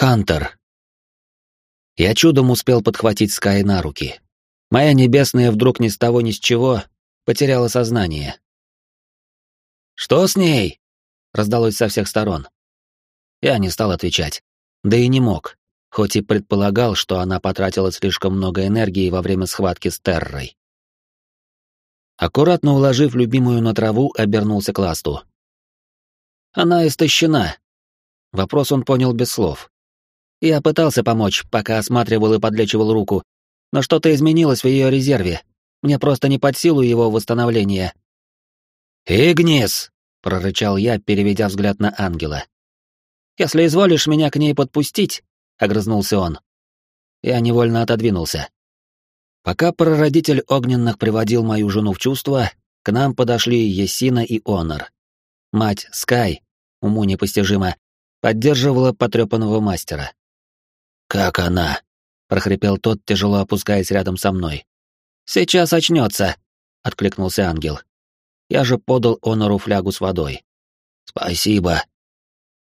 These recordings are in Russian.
Хантер. Я чудом успел подхватить Скай на руки. Моя небесная вдруг ни с того ни с чего потеряла сознание. «Что с ней?» — раздалось со всех сторон. Я не стал отвечать. Да и не мог, хоть и предполагал, что она потратила слишком много энергии во время схватки с Террой. Аккуратно уложив любимую на траву, обернулся к Ласту. «Она истощена». Вопрос он понял без слов. Я пытался помочь, пока осматривал и подлечивал руку, но что-то изменилось в ее резерве. Мне просто не под силу его восстановления. «Игнис!» — прорычал я, переведя взгляд на ангела. «Если изволишь меня к ней подпустить», — огрызнулся он. Я невольно отодвинулся. Пока прародитель огненных приводил мою жену в чувство, к нам подошли Есина и Онор. Мать Скай, уму непостижимо, поддерживала потрепанного мастера. «Как она?» — прохрипел тот, тяжело опускаясь рядом со мной. «Сейчас очнется», — откликнулся ангел. Я же подал Онору флягу с водой. «Спасибо».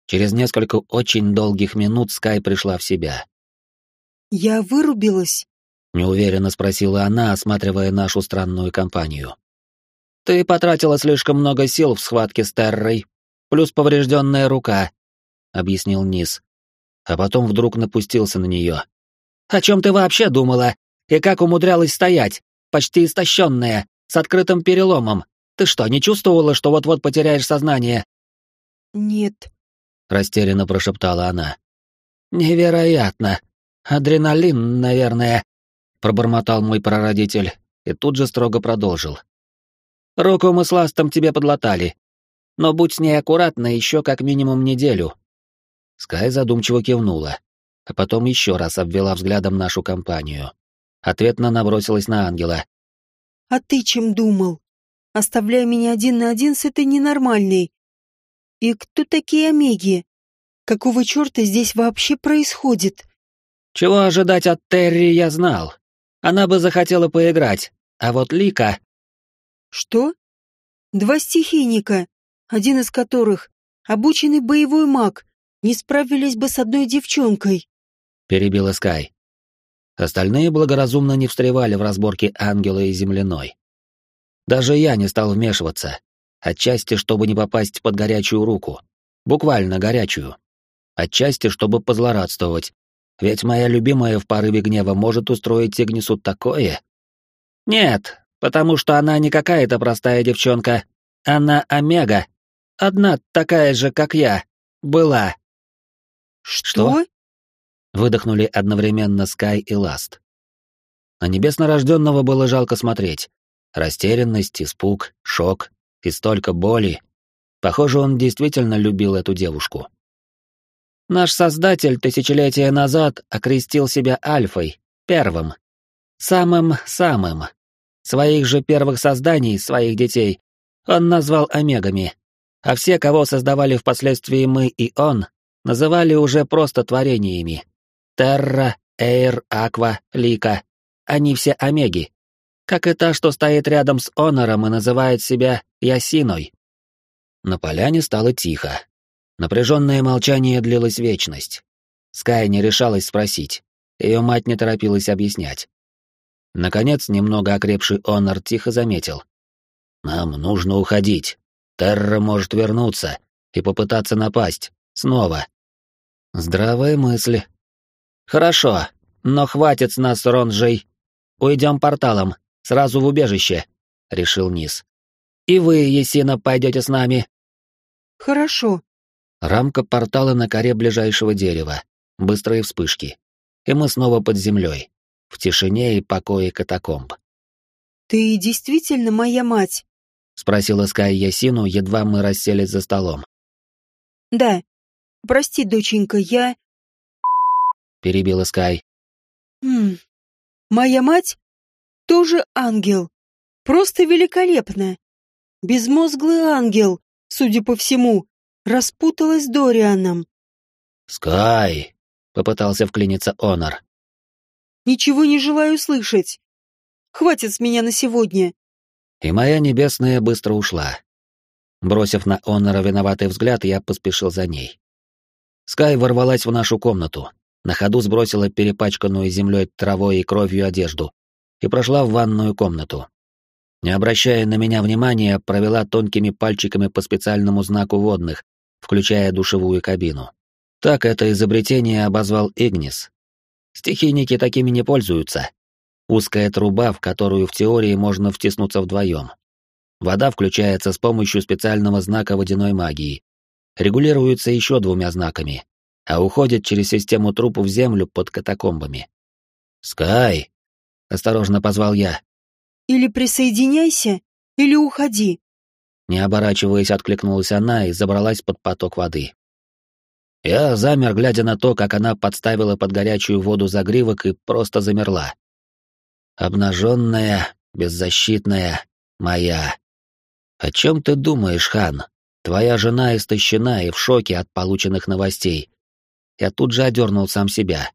Через несколько очень долгих минут Скай пришла в себя. «Я вырубилась?» — неуверенно спросила она, осматривая нашу странную компанию. «Ты потратила слишком много сил в схватке с Террой, плюс поврежденная рука», — объяснил Низ. А потом вдруг напустился на нее. «О чем ты вообще думала? И как умудрялась стоять, почти истощенная, с открытым переломом? Ты что, не чувствовала, что вот-вот потеряешь сознание?» «Нет», — растерянно прошептала она. «Невероятно. Адреналин, наверное», — пробормотал мой прародитель и тут же строго продолжил. «Руку мы с ластом тебе подлатали, но будь с ней аккуратна еще как минимум неделю». Скай задумчиво кивнула, а потом еще раз обвела взглядом нашу компанию. Ответно набросилась на ангела. «А ты чем думал? Оставляя меня один на один с этой ненормальной. И кто такие Омеги? Какого черта здесь вообще происходит?» «Чего ожидать от Терри, я знал. Она бы захотела поиграть, а вот Лика... Что? Два стихийника, один из которых обученный боевой маг, не справились бы с одной девчонкой. Перебила Скай. Остальные благоразумно не встревали в разборки ангела и земляной. Даже я не стал вмешиваться, отчасти, чтобы не попасть под горячую руку. Буквально горячую. Отчасти, чтобы позлорадствовать, ведь моя любимая в порыве гнева может устроить Игнису такое. Нет, потому что она не какая-то простая девчонка. Она Омега. Одна такая же, как я. Была. Что? Выдохнули одновременно Скай и Ласт. На небеснорожденного было жалко смотреть. Растерянность, испуг, шок и столько боли. Похоже, он действительно любил эту девушку. Наш создатель тысячелетия назад окрестил себя Альфой, первым. Самым-самым. Своих же первых созданий, своих детей, он назвал омегами. А все, кого создавали впоследствии мы и он, называли уже просто творениями. Терра, Эйр, Аква, Лика. Они все омеги. Как и та, что стоит рядом с Онором и называет себя Ясиной. На поляне стало тихо. Напряженное молчание длилось вечность. Скай не решалась спросить. Ее мать не торопилась объяснять. Наконец, немного окрепший Онор тихо заметил. «Нам нужно уходить. Терра может вернуться и попытаться напасть. Снова». Здравая мысль. «Хорошо, но хватит с нас, Ронжей. Уйдем порталом, сразу в убежище», — решил Низ. «И вы, Есина, пойдете с нами». «Хорошо», Рамка портала на коре ближайшего дерева, быстрые вспышки. И мы снова под землей, в тишине и покое катакомб. «Ты действительно моя мать?» — спросила Скай Ясину, едва мы расселись за столом. «Да. Прости, доченька, я...» — перебила Скай. «Хм... Моя мать тоже ангел. Просто великолепно. Безмозглый ангел, судя по всему распуталась с Дорианом. «Скай!» — попытался вклиниться Онор. «Ничего не желаю слышать. Хватит с меня на сегодня». И моя небесная быстро ушла. Бросив на Онора виноватый взгляд, я поспешил за ней. Скай ворвалась в нашу комнату, на ходу сбросила перепачканную землей травой и кровью одежду и прошла в ванную комнату. Не обращая на меня внимания, провела тонкими пальчиками по специальному знаку водных, включая душевую кабину. Так это изобретение обозвал Игнис. Стихийники такими не пользуются. Узкая труба, в которую в теории можно втиснуться вдвоем. Вода включается с помощью специального знака водяной магии. Регулируется еще двумя знаками, а уходит через систему трупа в землю под катакомбами. «Скай!» — осторожно позвал я. «Или присоединяйся, или уходи». Не оборачиваясь, откликнулась она и забралась под поток воды. Я замер, глядя на то, как она подставила под горячую воду загривок и просто замерла. Обнаженная, беззащитная, моя. О чем ты думаешь, хан? Твоя жена истощена и в шоке от полученных новостей. Я тут же одернул сам себя,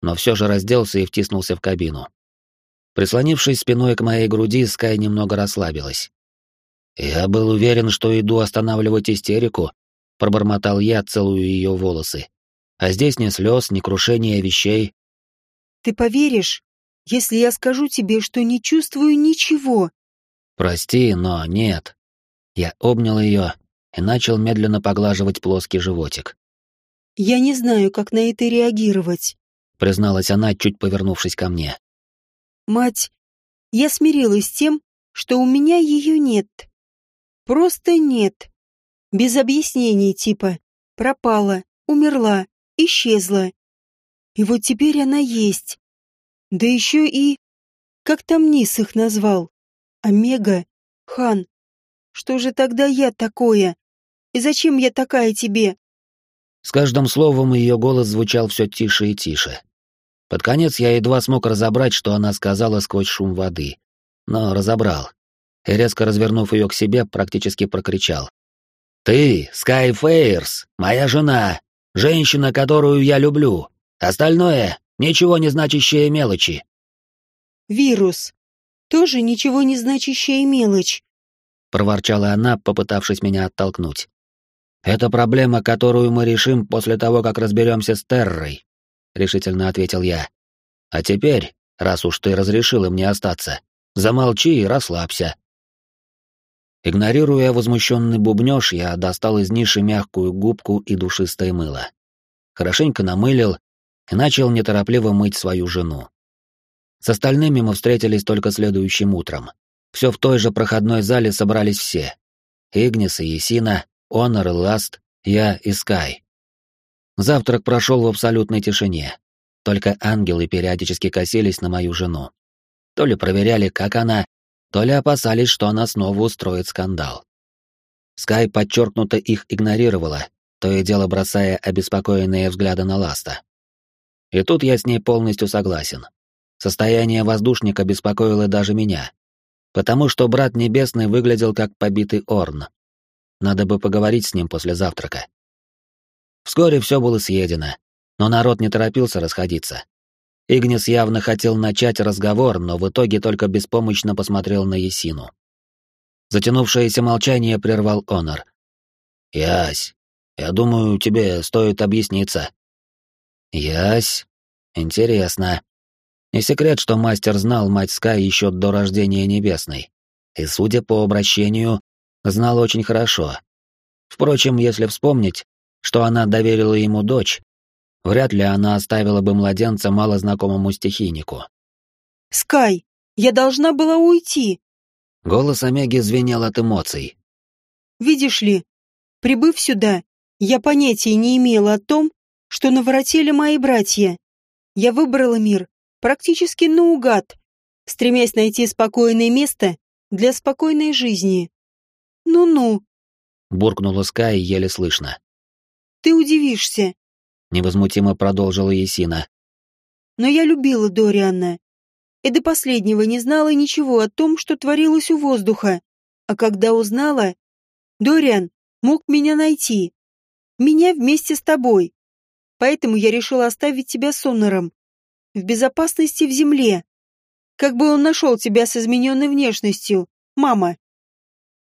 но все же разделся и втиснулся в кабину. Прислонившись спиной к моей груди, Скай немного расслабилась. Я был уверен, что иду останавливать истерику, пробормотал я, целую ее волосы. А здесь ни слез, ни крушения вещей. Ты поверишь, если я скажу тебе, что не чувствую ничего? Прости, но нет. Я обнял ее и начал медленно поглаживать плоский животик. Я не знаю, как на это реагировать, призналась она, чуть повернувшись ко мне. Мать, я смирилась с тем, что у меня ее нет. Просто нет. Без объяснений типа пропала, умерла, исчезла. И вот теперь она есть. Да еще и... Как там Низ их назвал? Омега? Хан? Что же тогда я такое? И зачем я такая тебе? С каждым словом ее голос звучал все тише и тише. Под конец я едва смог разобрать, что она сказала сквозь шум воды. Но разобрал. И резко развернув ее к себе, практически прокричал. Ты, Скай Фейерс, моя жена, женщина, которую я люблю. Остальное — ничего не значащие мелочи. Вирус. Тоже ничего не значащая мелочь. Проворчала она, попытавшись меня оттолкнуть. Это проблема, которую мы решим после того, как разберемся с Террой, решительно ответил я. А теперь, раз уж ты разрешила мне остаться, замолчи и расслабься. Игнорируя возмущенный бубнёж, я достал из ниши мягкую губку и душистое мыло. Хорошенько намылил и начал неторопливо мыть свою жену. С остальными мы встретились только следующим утром. Все в той же проходной зале собрались все. Игнис и Есина, Онор и Ласт, я и Скай. Завтрак прошел в абсолютной тишине. Только ангелы периодически косились на мою жену. То ли проверяли, как она, то ли опасались, что она снова устроит скандал. Скай подчеркнуто их игнорировала, то и дело бросая обеспокоенные взгляды на Ласта. И тут я с ней полностью согласен. Состояние воздушника беспокоило даже меня, потому что брат Небесный выглядел как побитый Орн. Надо бы поговорить с ним после завтрака. Вскоре все было съедено, но народ не торопился расходиться. Игнис явно хотел начать разговор, но в итоге только беспомощно посмотрел на Есину. Затянувшееся молчание прервал Онор. «Ясь, я думаю, тебе стоит объясниться». «Ясь? Интересно. Не секрет, что мастер знал мать Скай еще до рождения Небесной. И, судя по обращению, знал очень хорошо. Впрочем, если вспомнить, что она доверила ему дочь, Вряд ли она оставила бы младенца малознакомому стихийнику. «Скай, я должна была уйти!» Голос Омеги звенел от эмоций. «Видишь ли, прибыв сюда, я понятия не имела о том, что наворотили мои братья. Я выбрала мир практически наугад, стремясь найти спокойное место для спокойной жизни. Ну-ну», — буркнула Скай еле слышно. «Ты удивишься, невозмутимо продолжила Есина. Но я любила Дориана. И до последнего не знала ничего о том, что творилось у воздуха. А когда узнала, Дориан мог меня найти. Меня вместе с тобой. Поэтому я решила оставить тебя с Онором. В безопасности в земле. Как бы он нашел тебя с измененной внешностью, мама.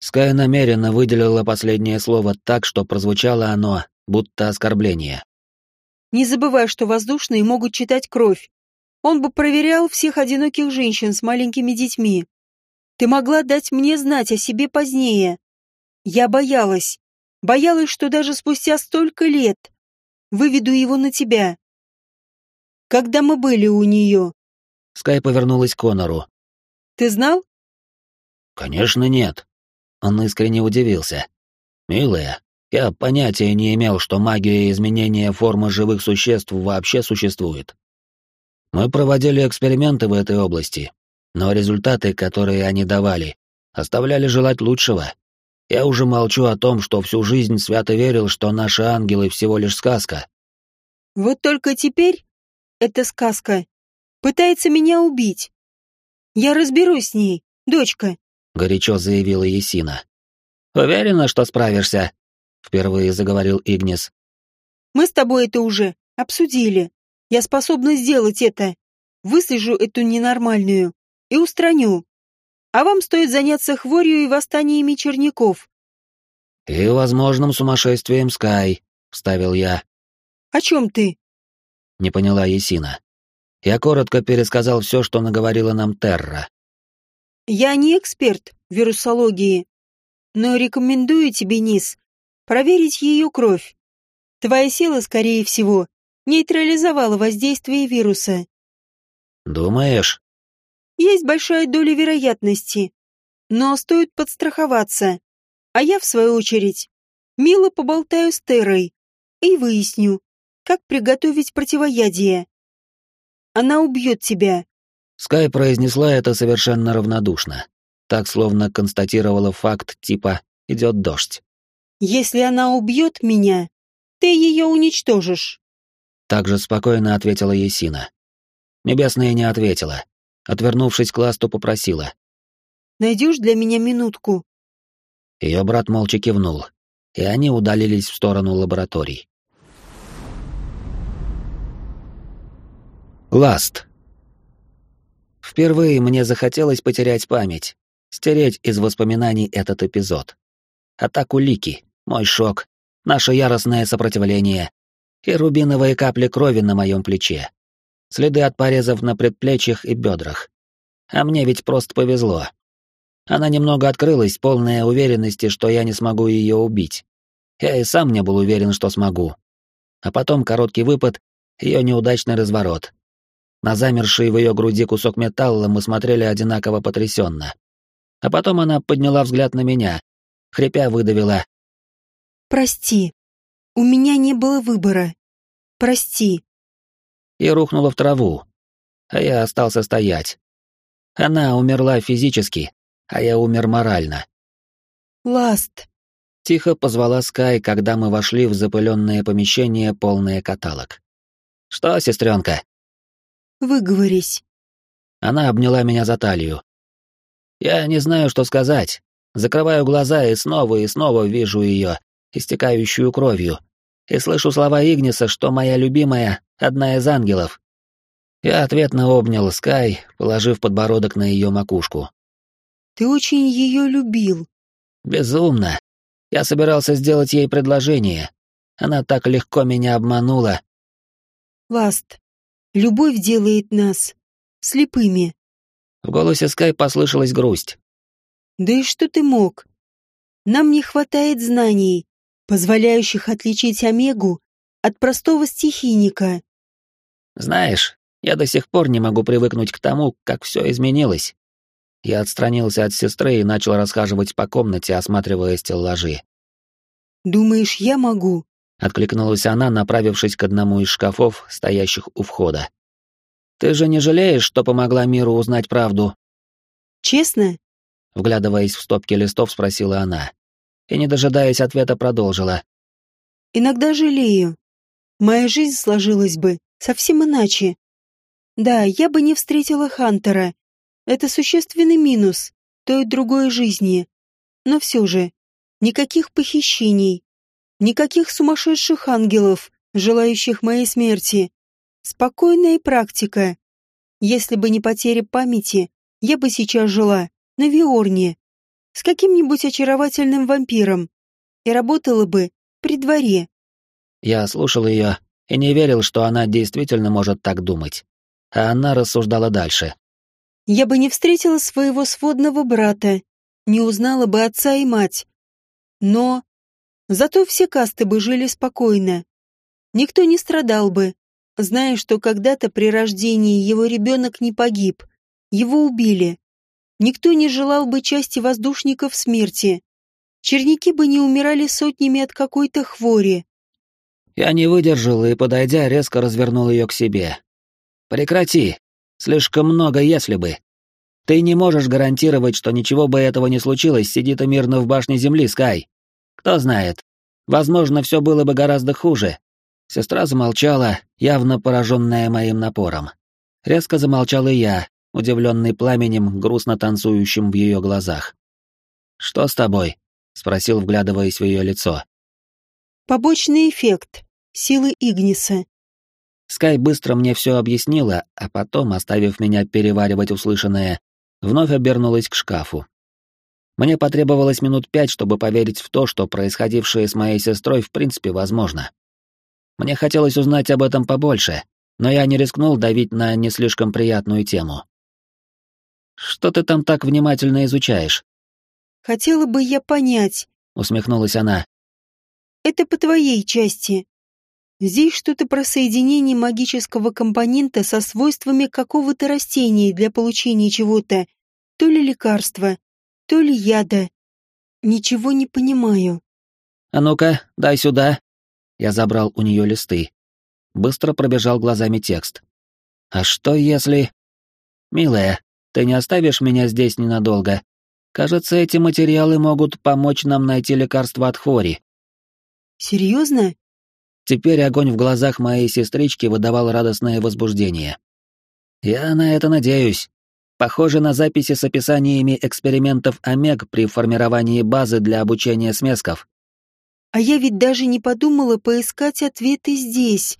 Скай намеренно выделила последнее слово так, что прозвучало оно, будто оскорбление. Не забывай, что воздушные могут читать кровь. Он бы проверял всех одиноких женщин с маленькими детьми. Ты могла дать мне знать о себе позднее. Я боялась. Боялась, что даже спустя столько лет выведу его на тебя. Когда мы были у нее. Скай повернулась к Конору. Ты знал? Конечно, нет. Он искренне удивился. Милая, я понятия не имел, что магия изменения формы живых существ вообще существует. Мы проводили эксперименты в этой области, но результаты, которые они давали, оставляли желать лучшего. Я уже молчу о том, что всю жизнь свято верил, что наши ангелы всего лишь сказка. Вот только теперь эта сказка пытается меня убить. Я разберусь с ней, дочка, — горячо заявила Есина. «Уверена, что справишься?» — впервые заговорил Игнис. «Мы с тобой это уже обсудили. Я способна сделать это. Выслежу эту ненормальную и устраню. А вам стоит заняться хворью и восстаниями черняков». «И возможным сумасшествием Скай», — вставил я. «О чем ты?» — не поняла Есина. Я коротко пересказал все, что наговорила нам Терра. Я не эксперт в вирусологии, но рекомендую тебе, Низ, проверить ее кровь. Твоя сила, скорее всего, нейтрализовала воздействие вируса. Думаешь? Есть большая доля вероятности, но стоит подстраховаться. А я, в свою очередь, мило поболтаю с Терой и выясню, как приготовить противоядие. Она убьет тебя, Скай произнесла это совершенно равнодушно, так словно констатировала факт типа «идет дождь». «Если она убьет меня, ты ее уничтожишь». Также спокойно ответила Есина. Небесная не ответила. Отвернувшись к ласту, попросила. «Найдешь для меня минутку?» Ее брат молча кивнул, и они удалились в сторону лабораторий. Ласт. Впервые мне захотелось потерять память, стереть из воспоминаний этот эпизод. Атаку Лики, мой шок, наше яростное сопротивление и рубиновые капли крови на моем плече. Следы от порезов на предплечьях и бедрах. А мне ведь просто повезло. Она немного открылась, полная уверенности, что я не смогу ее убить. Я и сам не был уверен, что смогу. А потом короткий выпад, ее неудачный разворот, на замерший в ее груди кусок металла мы смотрели одинаково потрясенно. А потом она подняла взгляд на меня, хрипя выдавила. «Прости, у меня не было выбора. Прости». И рухнула в траву, а я остался стоять. Она умерла физически, а я умер морально. «Ласт», — тихо позвала Скай, когда мы вошли в запыленное помещение, полное каталог. «Что, сестренка?» Выговорись. Она обняла меня за талию. Я не знаю, что сказать. Закрываю глаза и снова и снова вижу ее, истекающую кровью, и слышу слова Игниса, что моя любимая — одна из ангелов. Я ответно обнял Скай, положив подбородок на ее макушку. «Ты очень ее любил». «Безумно. Я собирался сделать ей предложение. Она так легко меня обманула». «Ласт, Любовь делает нас слепыми. В голосе Скай послышалась грусть. Да и что ты мог? Нам не хватает знаний, позволяющих отличить Омегу от простого стихийника. Знаешь, я до сих пор не могу привыкнуть к тому, как все изменилось. Я отстранился от сестры и начал расхаживать по комнате, осматривая стеллажи. «Думаешь, я могу?» Откликнулась она, направившись к одному из шкафов, стоящих у входа. Ты же не жалеешь, что помогла миру узнать правду? Честно? Вглядываясь в стопки листов, спросила она. И, не дожидаясь ответа, продолжила. Иногда жалею. Моя жизнь сложилась бы совсем иначе. Да, я бы не встретила Хантера. Это существенный минус той и другой жизни. Но все же, никаких похищений, Никаких сумасшедших ангелов, желающих моей смерти. Спокойная практика. Если бы не потеря памяти, я бы сейчас жила на Виорне с каким-нибудь очаровательным вампиром и работала бы при дворе. Я слушал ее и не верил, что она действительно может так думать. А она рассуждала дальше. «Я бы не встретила своего сводного брата, не узнала бы отца и мать. Но зато все касты бы жили спокойно. Никто не страдал бы, зная, что когда-то при рождении его ребенок не погиб, его убили. Никто не желал бы части воздушников смерти. Черники бы не умирали сотнями от какой-то хвори. Я не выдержал и, подойдя, резко развернул ее к себе. «Прекрати! Слишком много «если бы». Ты не можешь гарантировать, что ничего бы этого не случилось, сиди ты мирно в башне Земли, Скай. Кто знает. Возможно, все было бы гораздо хуже, Сестра замолчала, явно пораженная моим напором. Резко замолчал и я, удивленный пламенем, грустно танцующим в ее глазах. «Что с тобой?» — спросил, вглядываясь в ее лицо. «Побочный эффект. Силы Игниса». Скай быстро мне все объяснила, а потом, оставив меня переваривать услышанное, вновь обернулась к шкафу. Мне потребовалось минут пять, чтобы поверить в то, что происходившее с моей сестрой в принципе возможно. Мне хотелось узнать об этом побольше, но я не рискнул давить на не слишком приятную тему. «Что ты там так внимательно изучаешь?» «Хотела бы я понять», — усмехнулась она. «Это по твоей части. Здесь что-то про соединение магического компонента со свойствами какого-то растения для получения чего-то, то ли лекарства, то ли яда. Ничего не понимаю». «А ну-ка, дай сюда», я забрал у нее листы. Быстро пробежал глазами текст. «А что если...» «Милая, ты не оставишь меня здесь ненадолго. Кажется, эти материалы могут помочь нам найти лекарство от хвори». «Серьезно?» Теперь огонь в глазах моей сестрички выдавал радостное возбуждение. «Я на это надеюсь. Похоже на записи с описаниями экспериментов Омег при формировании базы для обучения смесков. А я ведь даже не подумала поискать ответы здесь.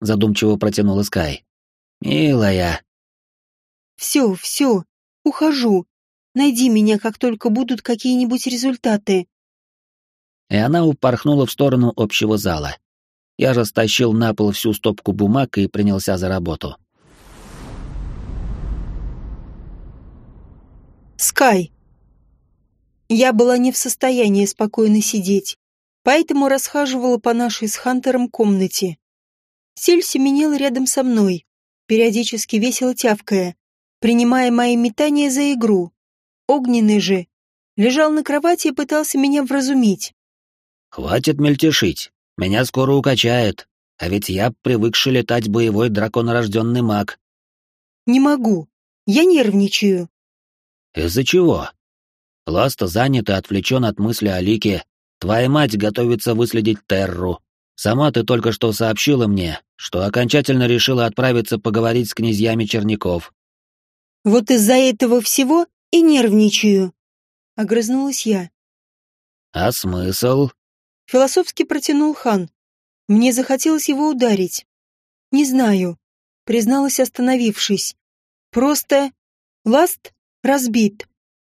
Задумчиво протянула Скай. Милая. Все, все, ухожу. Найди меня, как только будут какие-нибудь результаты. И она упорхнула в сторону общего зала. Я же стащил на пол всю стопку бумаг и принялся за работу. Скай. Я была не в состоянии спокойно сидеть поэтому расхаживала по нашей с Хантером комнате. Сель семенил рядом со мной, периодически весело тявкая, принимая мои метания за игру. Огненный же лежал на кровати и пытался меня вразумить. «Хватит мельтешить, меня скоро укачает, а ведь я привыкший летать боевой драконорожденный маг». «Не могу, я нервничаю». «Из-за чего?» Ласта занят и отвлечен от мысли о Лике, Твоя мать готовится выследить Терру. Сама ты только что сообщила мне, что окончательно решила отправиться поговорить с князьями Черняков. Вот из-за этого всего и нервничаю. Огрызнулась я. А смысл? Философски протянул хан. Мне захотелось его ударить. Не знаю, призналась, остановившись. Просто ласт разбит.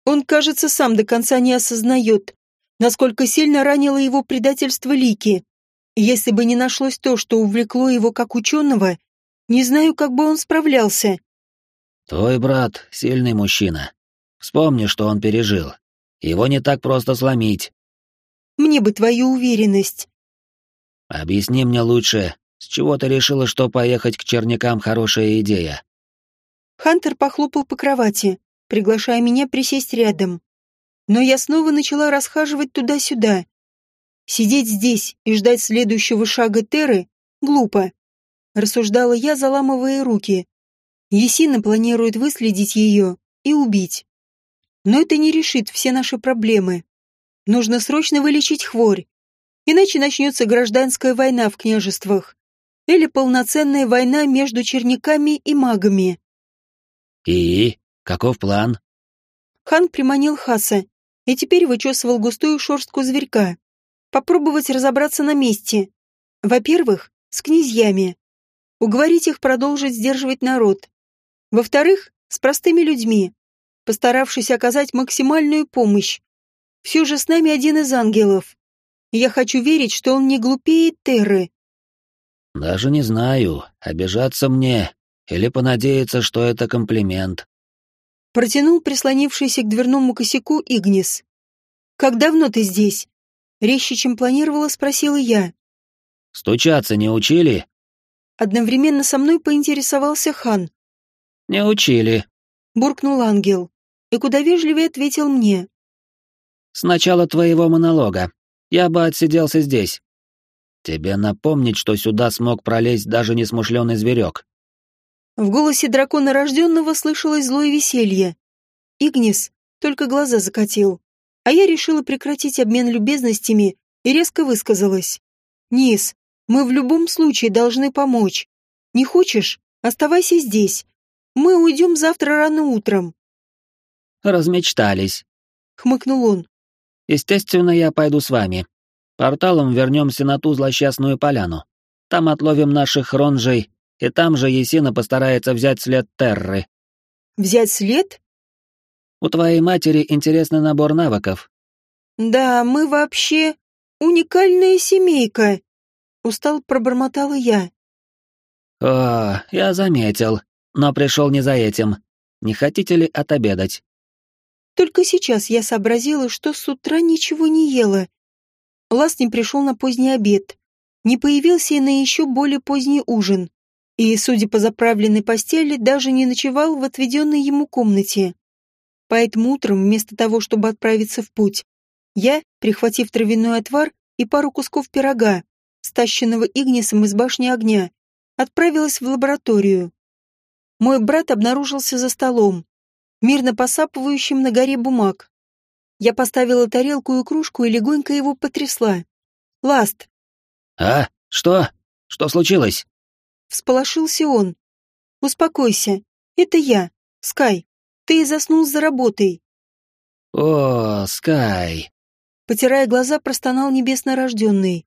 Он, кажется, сам до конца не осознает, насколько сильно ранило его предательство Лики. Если бы не нашлось то, что увлекло его как ученого, не знаю, как бы он справлялся. Твой брат — сильный мужчина. Вспомни, что он пережил. Его не так просто сломить. Мне бы твою уверенность. Объясни мне лучше, с чего ты решила, что поехать к чернякам хорошая идея? Хантер похлопал по кровати, приглашая меня присесть рядом но я снова начала расхаживать туда-сюда. Сидеть здесь и ждать следующего шага Теры глупо. Рассуждала я, заламывая руки. Есина планирует выследить ее и убить. Но это не решит все наши проблемы. Нужно срочно вылечить хворь, иначе начнется гражданская война в княжествах или полноценная война между черниками и магами. И каков план? Хан приманил Хаса и теперь вычесывал густую шорстку зверька. Попробовать разобраться на месте. Во-первых, с князьями. Уговорить их продолжить сдерживать народ. Во-вторых, с простыми людьми, постаравшись оказать максимальную помощь. Все же с нами один из ангелов. Я хочу верить, что он не глупее Терры. Даже не знаю, обижаться мне или понадеяться, что это комплимент. Протянул прислонившийся к дверному косяку Игнис. «Как давно ты здесь?» Резче, чем планировала, спросила я. «Стучаться не учили?» Одновременно со мной поинтересовался хан. «Не учили», — буркнул ангел. И куда вежливее ответил мне. «С начала твоего монолога. Я бы отсиделся здесь. Тебе напомнить, что сюда смог пролезть даже несмышленый зверек. В голосе дракона рожденного слышалось злое веселье. Игнис только глаза закатил, а я решила прекратить обмен любезностями и резко высказалась. «Низ, мы в любом случае должны помочь. Не хочешь? Оставайся здесь. Мы уйдем завтра рано утром». «Размечтались», — хмыкнул он. «Естественно, я пойду с вами. Порталом вернемся на ту злосчастную поляну. Там отловим наших ронжей, и там же Есина постарается взять след Терры. Взять след? У твоей матери интересный набор навыков. Да, мы вообще уникальная семейка. Устал пробормотала я. О, я заметил, но пришел не за этим. Не хотите ли отобедать? Только сейчас я сообразила, что с утра ничего не ела Лас не пришел на поздний обед, не появился и на еще более поздний ужин, и, судя по заправленной постели, даже не ночевал в отведенной ему комнате. Поэтому утром, вместо того, чтобы отправиться в путь, я, прихватив травяной отвар и пару кусков пирога, стащенного Игнисом из башни огня, отправилась в лабораторию. Мой брат обнаружился за столом, мирно посапывающим на горе бумаг. Я поставила тарелку и кружку и легонько его потрясла. «Ласт!» «А? Что? Что случилось?» Всполошился он. «Успокойся. Это я, Скай. Ты заснул за работой». «О, Скай!» Потирая глаза, простонал небеснорожденный.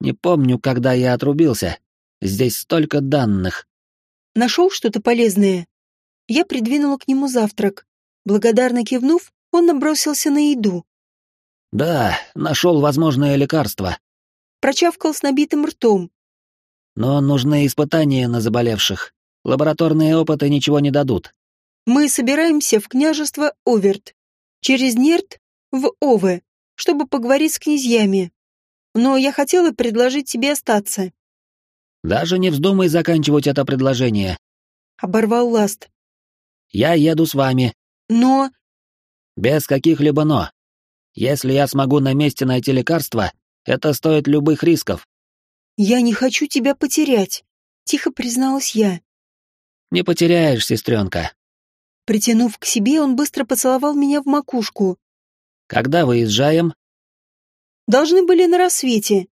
«Не помню, когда я отрубился. Здесь столько данных». «Нашел что-то полезное?» Я придвинула к нему завтрак. Благодарно кивнув, он набросился на еду. «Да, нашел возможное лекарство». Прочавкал с набитым ртом. «Но нужны испытания на заболевших. Лабораторные опыты ничего не дадут». «Мы собираемся в княжество Оверт. Через Нерт в Ове, чтобы поговорить с князьями. Но я хотела предложить тебе остаться». «Даже не вздумай заканчивать это предложение», — оборвал Ласт. «Я еду с вами». «Но...» Без каких-либо «но». Если я смогу на месте найти лекарство, это стоит любых рисков. «Я не хочу тебя потерять», — тихо призналась я. «Не потеряешь, сестренка». Притянув к себе, он быстро поцеловал меня в макушку. «Когда выезжаем?» «Должны были на рассвете».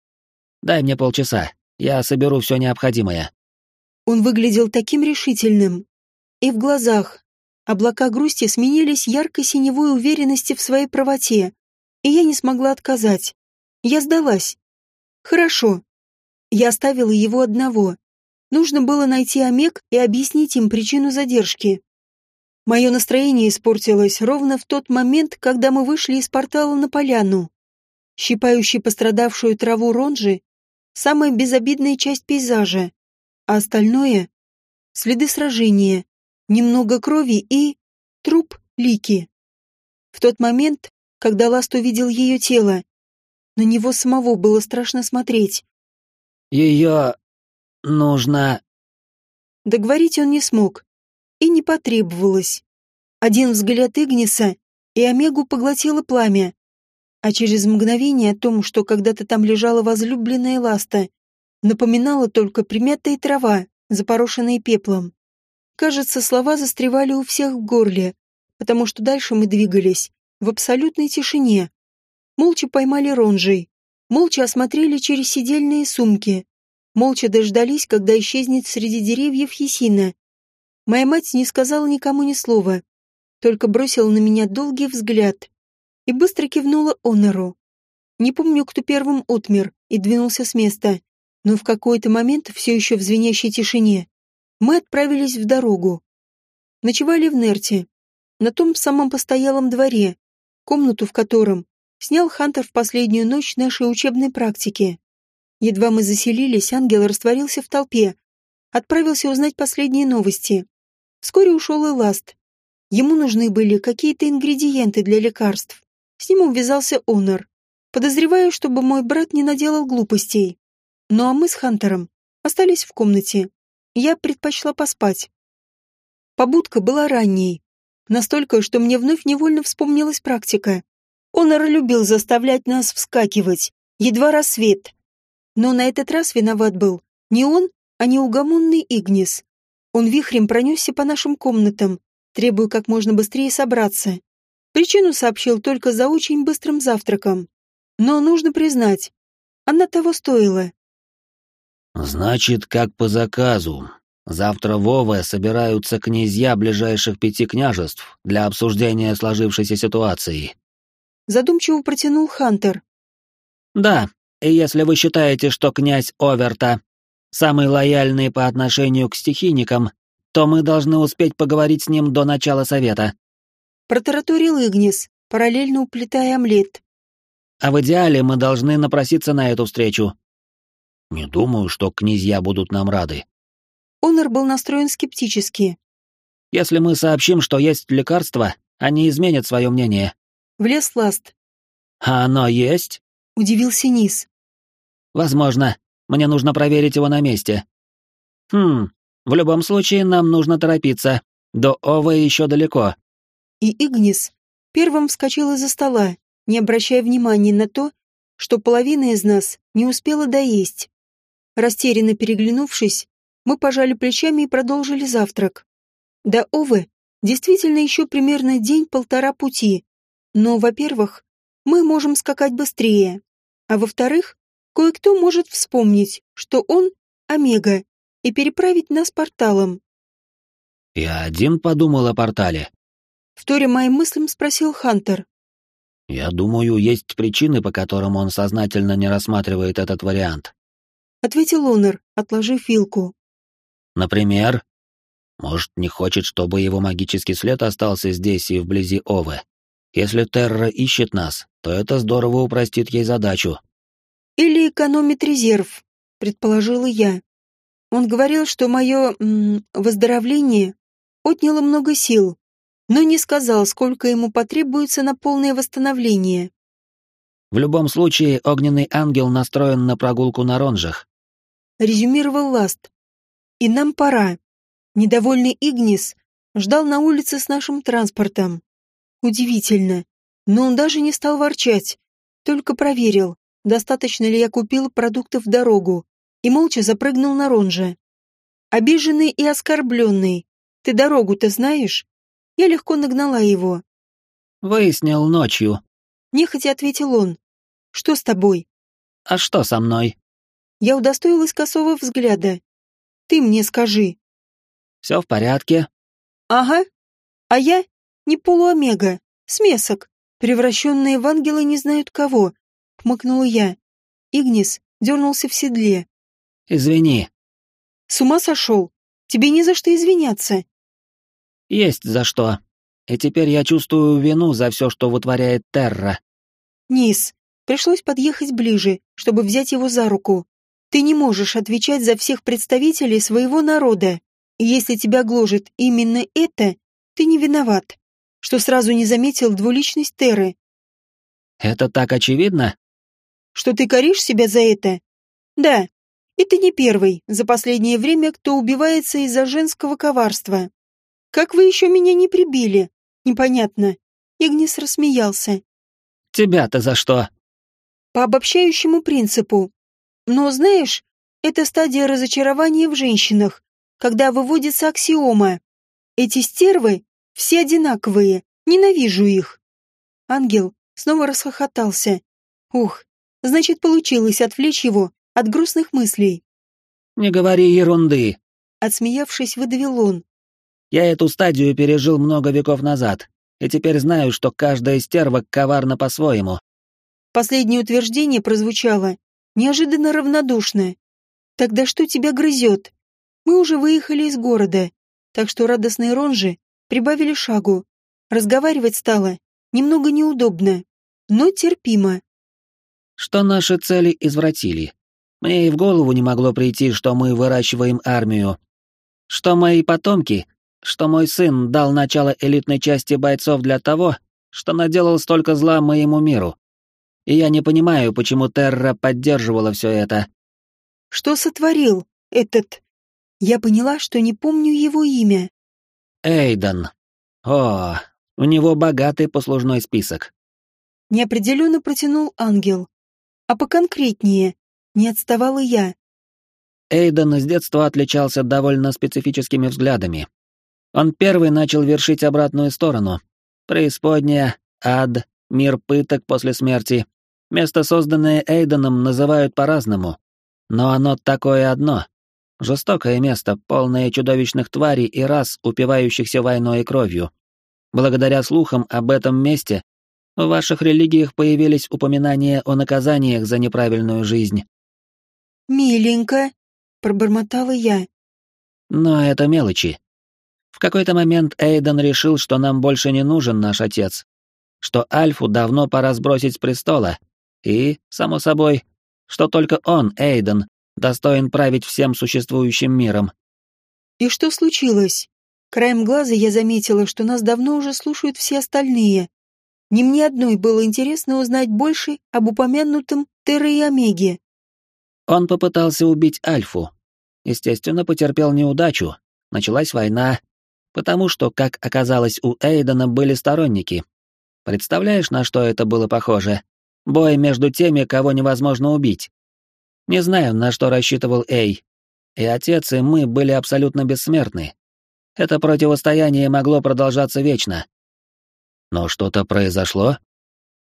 «Дай мне полчаса, я соберу все необходимое». Он выглядел таким решительным. И в глазах, Облака грусти сменились яркой синевой уверенности в своей правоте, и я не смогла отказать. Я сдалась. Хорошо. Я оставила его одного. Нужно было найти Омег и объяснить им причину задержки. Мое настроение испортилось ровно в тот момент, когда мы вышли из портала на поляну. Щипающий пострадавшую траву ронжи — самая безобидная часть пейзажа, а остальное — следы сражения, немного крови и... труп Лики. В тот момент, когда Ласт увидел ее тело, на него самого было страшно смотреть. «Ее... нужно...» Договорить он не смог. И не потребовалось. Один взгляд Игниса, и Омегу поглотило пламя. А через мгновение о том, что когда-то там лежала возлюбленная Ласта, напоминала только примятая трава, запорошенная пеплом. Кажется, слова застревали у всех в горле, потому что дальше мы двигались в абсолютной тишине. Молча поймали ронжей, молча осмотрели через сидельные сумки, молча дождались, когда исчезнет среди деревьев Есина. Моя мать не сказала никому ни слова, только бросила на меня долгий взгляд и быстро кивнула Онору. Не помню, кто первым отмер и двинулся с места, но в какой-то момент, все еще в звенящей тишине, мы отправились в дорогу. Ночевали в Нерте, на том самом постоялом дворе, комнату в котором снял Хантер в последнюю ночь нашей учебной практики. Едва мы заселились, ангел растворился в толпе. Отправился узнать последние новости. Вскоре ушел и Ласт. Ему нужны были какие-то ингредиенты для лекарств. С ним увязался Онор. Подозреваю, чтобы мой брат не наделал глупостей. Ну а мы с Хантером остались в комнате. Я предпочла поспать. Побудка была ранней. Настолько, что мне вновь невольно вспомнилась практика. Онор любил заставлять нас вскакивать, едва рассвет. Но на этот раз виноват был не он, а неугомонный Игнис. Он вихрем пронесся по нашим комнатам, требуя как можно быстрее собраться. Причину сообщил только за очень быстрым завтраком. Но нужно признать, она того стоила. «Значит, как по заказу. Завтра в Ове собираются князья ближайших пяти княжеств для обсуждения сложившейся ситуации». Задумчиво протянул Хантер. «Да, и если вы считаете, что князь Оверта самый лояльный по отношению к стихийникам, то мы должны успеть поговорить с ним до начала совета. Протараторил Игнис, параллельно уплетая омлет. А в идеале мы должны напроситься на эту встречу. Не думаю, что князья будут нам рады. Онор был настроен скептически. Если мы сообщим, что есть лекарство, они изменят свое мнение. Влез Ласт. А оно есть? Удивился Низ. Возможно. Мне нужно проверить его на месте. Хм, в любом случае нам нужно торопиться. До Овы еще далеко. И Игнис первым вскочил из-за стола, не обращая внимания на то, что половина из нас не успела доесть. Растерянно переглянувшись, мы пожали плечами и продолжили завтрак. До Овы действительно еще примерно день-полтора пути, но, во-первых, мы можем скакать быстрее, а во-вторых, кое-кто может вспомнить, что он — Омега, и переправить нас порталом. «Я один подумал о портале», — вторя моим мыслям спросил Хантер. «Я думаю, есть причины, по которым он сознательно не рассматривает этот вариант», — ответил Онор, отложив вилку. «Например?» Может, не хочет, чтобы его магический след остался здесь и вблизи Овы. Если Терра ищет нас, то это здорово упростит ей задачу. Или экономит резерв, предположила я. Он говорил, что мое м, выздоровление отняло много сил, но не сказал, сколько ему потребуется на полное восстановление. В любом случае, огненный ангел настроен на прогулку на ронжах. Резюмировал Ласт. И нам пора. Недовольный Игнис ждал на улице с нашим транспортом. Удивительно, но он даже не стал ворчать, только проверил, достаточно ли я купил продуктов в дорогу, и молча запрыгнул на Ронжа. Обиженный и оскорбленный. Ты дорогу-то знаешь? Я легко нагнала его. Выяснил ночью. Нехотя ответил он. Что с тобой? А что со мной? Я удостоилась косого взгляда. Ты мне скажи. Все в порядке. Ага. А я не полуомега, смесок, превращенные в ангелы не знают кого, хмыкнула я. Игнис дернулся в седле. Извини. С ума сошел? Тебе не за что извиняться. Есть за что. И теперь я чувствую вину за все, что вытворяет Терра. Низ, пришлось подъехать ближе, чтобы взять его за руку. Ты не можешь отвечать за всех представителей своего народа. И если тебя гложет именно это, ты не виноват, что сразу не заметил двуличность Терры. Это так очевидно? Что ты коришь себя за это? Да, и ты не первый за последнее время, кто убивается из-за женского коварства. Как вы еще меня не прибили? Непонятно. Игнис рассмеялся. Тебя-то за что? По обобщающему принципу. Но знаешь, это стадия разочарования в женщинах, когда выводится аксиома. Эти стервы все одинаковые, ненавижу их. Ангел снова расхохотался. Ух, значит, получилось отвлечь его от грустных мыслей. «Не говори ерунды», — отсмеявшись, выдавил он. «Я эту стадию пережил много веков назад, и теперь знаю, что каждая стерва коварна по-своему». Последнее утверждение прозвучало неожиданно равнодушно. «Тогда что тебя грызет? Мы уже выехали из города, так что радостные ронжи прибавили шагу. Разговаривать стало немного неудобно, но терпимо. Что наши цели извратили? Мне и в голову не могло прийти, что мы выращиваем армию. Что мои потомки, что мой сын дал начало элитной части бойцов для того, что наделал столько зла моему миру. И я не понимаю, почему Терра поддерживала все это. Что сотворил этот... Я поняла, что не помню его имя. Эйден. О, у него богатый послужной список. Неопределенно протянул ангел. А поконкретнее, не отставала я. Эйден с детства отличался довольно специфическими взглядами. Он первый начал вершить обратную сторону. Преисподняя, ад, мир пыток после смерти. Место, созданное Эйденом, называют по-разному. Но оно такое одно. Жестокое место, полное чудовищных тварей и рас, упивающихся войной и кровью. Благодаря слухам об этом месте, в ваших религиях появились упоминания о наказаниях за неправильную жизнь. «Миленько», — пробормотала я. Но это мелочи. В какой-то момент Эйден решил, что нам больше не нужен наш отец, что Альфу давно пора сбросить с престола, и, само собой, что только он, Эйден, достоин править всем существующим миром. И что случилось? Краем глаза я заметила, что нас давно уже слушают все остальные. Не мне одной было интересно узнать больше об упомянутом Терра и Омеге. Он попытался убить Альфу. Естественно, потерпел неудачу. Началась война, потому что, как оказалось, у Эйдена были сторонники. Представляешь, на что это было похоже? Бой между теми, кого невозможно убить. Не знаю, на что рассчитывал Эй. И отец, и мы были абсолютно бессмертны. Это противостояние могло продолжаться вечно. Но что-то произошло?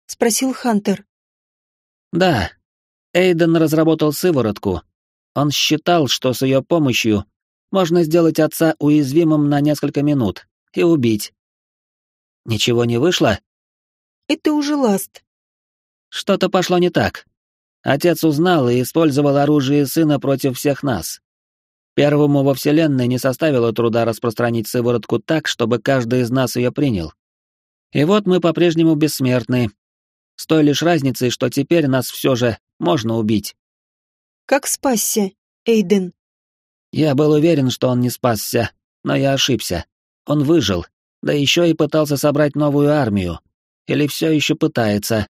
Спросил Хантер. Да, Эйден разработал сыворотку. Он считал, что с ее помощью можно сделать отца уязвимым на несколько минут и убить. Ничего не вышло? Это уже ласт. Что-то пошло не так. Отец узнал и использовал оружие сына против всех нас. Первому во Вселенной не составило труда распространить сыворотку так, чтобы каждый из нас ее принял. И вот мы по-прежнему бессмертны, с той лишь разницей, что теперь нас все же можно убить. Как спасся, Эйден? Я был уверен, что он не спасся, но я ошибся. Он выжил, да еще и пытался собрать новую армию. Или все еще пытается.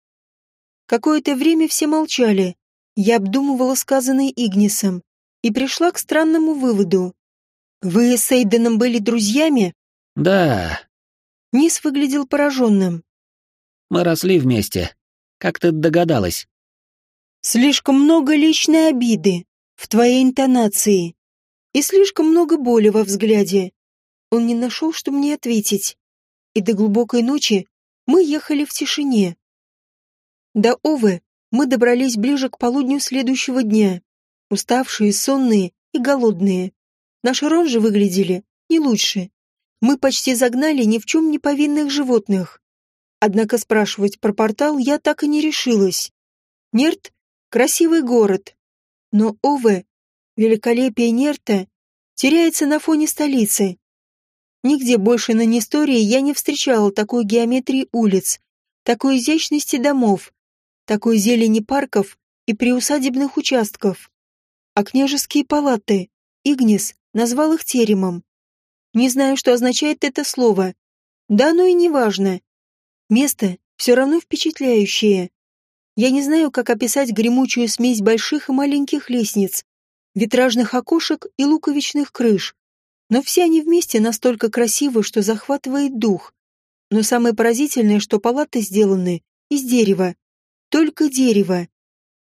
Какое-то время все молчали. Я обдумывала сказанное Игнисом и пришла к странному выводу. Вы с Эйденом были друзьями? Да. Низ выглядел пораженным. Мы росли вместе. Как ты догадалась? Слишком много личной обиды в твоей интонации и слишком много боли во взгляде. Он не нашел, что мне ответить. И до глубокой ночи мы ехали в тишине. До Овы мы добрались ближе к полудню следующего дня, уставшие, сонные и голодные. Наши рожи выглядели не лучше. Мы почти загнали ни в чем не повинных животных. Однако спрашивать про портал я так и не решилась. Нерт — красивый город, но Ове, великолепие Нерта, теряется на фоне столицы. Нигде больше на Нестории я не встречала такой геометрии улиц, такой изящности домов, такой зелени парков и приусадебных участков. А княжеские палаты, Игнис назвал их теремом. Не знаю, что означает это слово. Да оно и не важно. Место все равно впечатляющее. Я не знаю, как описать гремучую смесь больших и маленьких лестниц, витражных окошек и луковичных крыш. Но все они вместе настолько красивы, что захватывает дух. Но самое поразительное, что палаты сделаны из дерева. Только дерево.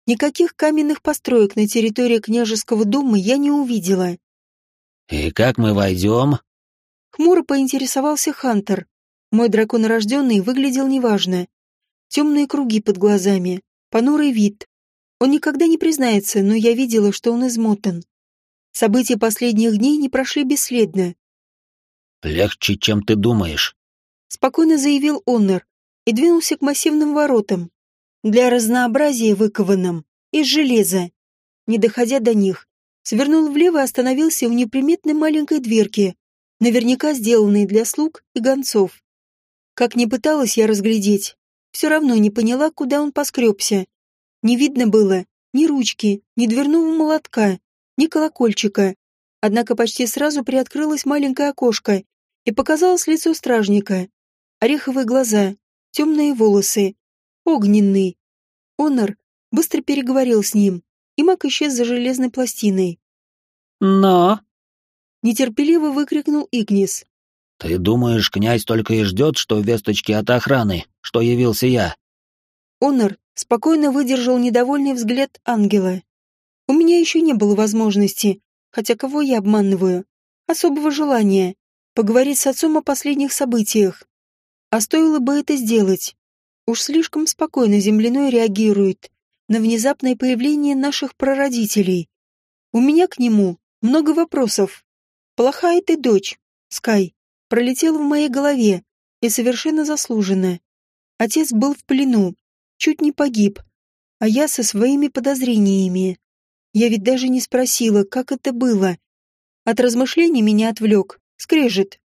Никаких каменных построек на территории княжеского дома я не увидела. «И как мы войдем?» Хмуро поинтересовался Хантер. Мой драконорожденный выглядел неважно. Темные круги под глазами, понурый вид. Он никогда не признается, но я видела, что он измотан. События последних дней не прошли бесследно. «Легче, чем ты думаешь», — спокойно заявил Оннер и двинулся к массивным воротам, для разнообразия выкованным, из железа. Не доходя до них, свернул влево и остановился в неприметной маленькой дверке, наверняка сделанной для слуг и гонцов. Как ни пыталась я разглядеть, все равно не поняла, куда он поскребся. Не видно было ни ручки, ни дверного молотка, ни колокольчика. Однако почти сразу приоткрылось маленькое окошко, и показалось лицо стражника. Ореховые глаза, темные волосы, огненный. Онор быстро переговорил с ним, и маг исчез за железной пластиной. «Но...» — нетерпеливо выкрикнул Игнис. «Ты думаешь, князь только и ждет, что весточки от охраны, что явился я?» Онор спокойно выдержал недовольный взгляд ангела. «У меня еще не было возможности, хотя кого я обманываю, особого желания, поговорить с отцом о последних событиях. А стоило бы это сделать. Уж слишком спокойно земляной реагирует на внезапное появление наших прародителей. У меня к нему много вопросов. Плохая ты дочь, Скай, пролетела в моей голове и совершенно заслуженно. Отец был в плену, чуть не погиб, а я со своими подозрениями. Я ведь даже не спросила, как это было. От размышлений меня отвлек, скрежет.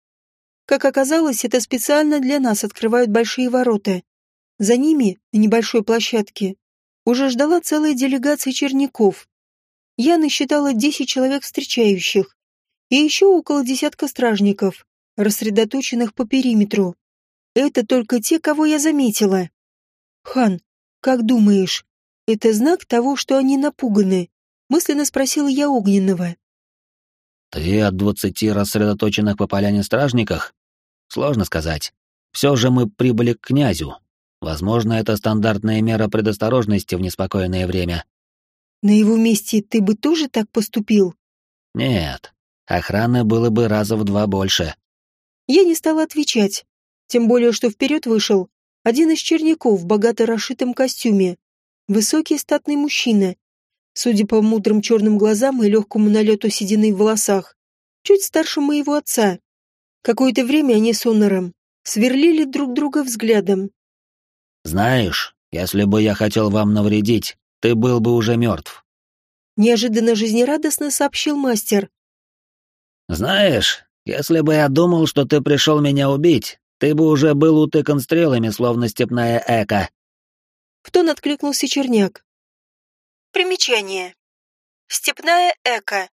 Как оказалось, это специально для нас открывают большие ворота. За ними, на небольшой площадке, уже ждала целая делегация черняков. Я насчитала десять человек встречающих и еще около десятка стражников, рассредоточенных по периметру. Это только те, кого я заметила. «Хан, как думаешь, это знак того, что они напуганы?» Мысленно спросила я Огненного. «Ты от двадцати рассредоточенных по поляне стражниках? Сложно сказать. Все же мы прибыли к князю. Возможно, это стандартная мера предосторожности в неспокойное время». «На его месте ты бы тоже так поступил?» «Нет. Охраны было бы раза в два больше». Я не стала отвечать. Тем более, что вперед вышел один из черняков в богато расшитом костюме. Высокий статный мужчина. Судя по мудрым черным глазам и легкому налету седины в волосах, чуть старше моего отца. Какое-то время они с Онором сверлили друг друга взглядом. «Знаешь, если бы я хотел вам навредить, ты был бы уже мертв», — неожиданно жизнерадостно сообщил мастер. «Знаешь, если бы я думал, что ты пришел меня убить, ты бы уже был утыкан стрелами, словно степная эка. В тон откликнулся черняк. Примечание. Степная эка.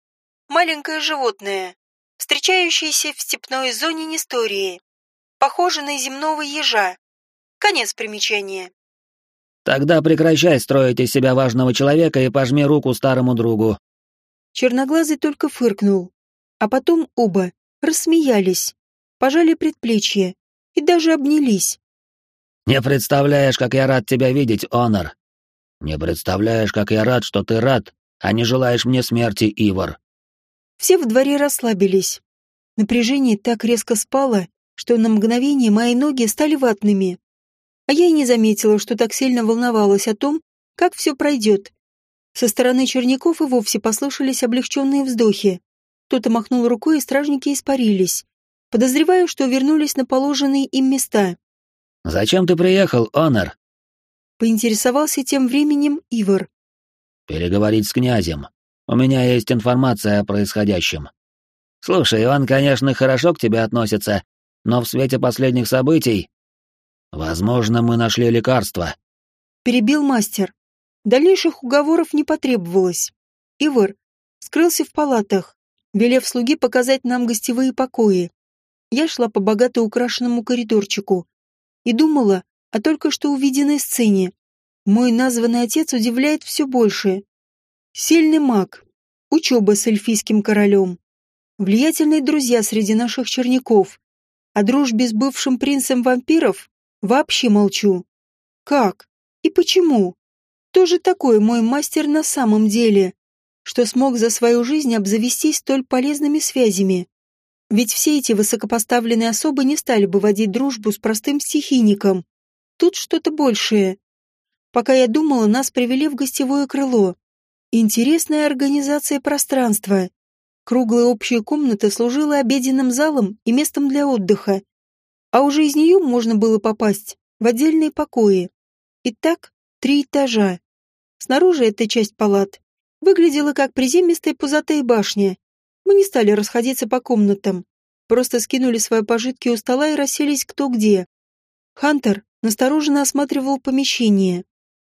Маленькое животное, встречающееся в степной зоне Нестории. Похоже на земного ежа. Конец примечания. Тогда прекращай строить из себя важного человека и пожми руку старому другу. Черноглазый только фыркнул, а потом оба рассмеялись, пожали предплечье и даже обнялись. «Не представляешь, как я рад тебя видеть, Онор. Не представляешь, как я рад, что ты рад, а не желаешь мне смерти, Ивар». Все в дворе расслабились. Напряжение так резко спало, что на мгновение мои ноги стали ватными. А я и не заметила, что так сильно волновалась о том, как все пройдет. Со стороны черняков и вовсе послышались облегченные вздохи. Кто-то махнул рукой, и стражники испарились. Подозреваю, что вернулись на положенные им места. «Зачем ты приехал, Онор?» Поинтересовался тем временем Ивар. «Переговорить с князем. У меня есть информация о происходящем. Слушай, он, конечно, хорошо к тебе относится, но в свете последних событий... Возможно, мы нашли лекарство». Перебил мастер. Дальнейших уговоров не потребовалось. Ивар скрылся в палатах, велев слуге показать нам гостевые покои. Я шла по богато украшенному коридорчику и думала о только что увиденной сцене. Мой названный отец удивляет все больше. Сильный маг, учеба с эльфийским королем, влиятельные друзья среди наших черняков. О дружбе с бывшим принцем вампиров вообще молчу. Как? И почему? Кто же такой мой мастер на самом деле, что смог за свою жизнь обзавестись столь полезными связями? Ведь все эти высокопоставленные особы не стали бы водить дружбу с простым стихийником. Тут что-то большее. Пока я думала, нас привели в гостевое крыло. Интересная организация пространства. Круглая общая комната служила обеденным залом и местом для отдыха. А уже из нее можно было попасть в отдельные покои. Итак, три этажа. Снаружи эта часть палат выглядела как приземистая пузатая башня, мы не стали расходиться по комнатам, просто скинули свои пожитки у стола и расселись кто где. Хантер настороженно осматривал помещение.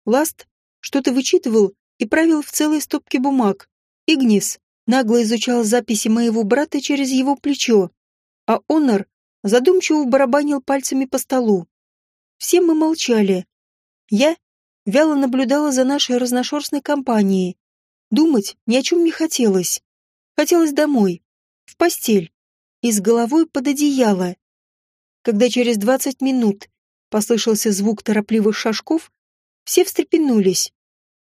Ласт что-то вычитывал и правил в целой стопке бумаг. Игнис нагло изучал записи моего брата через его плечо, а Онор задумчиво барабанил пальцами по столу. Все мы молчали. Я вяло наблюдала за нашей разношерстной компанией. Думать ни о чем не хотелось. Хотелось домой, в постель и с головой под одеяло. Когда через двадцать минут послышался звук торопливых шажков, все встрепенулись.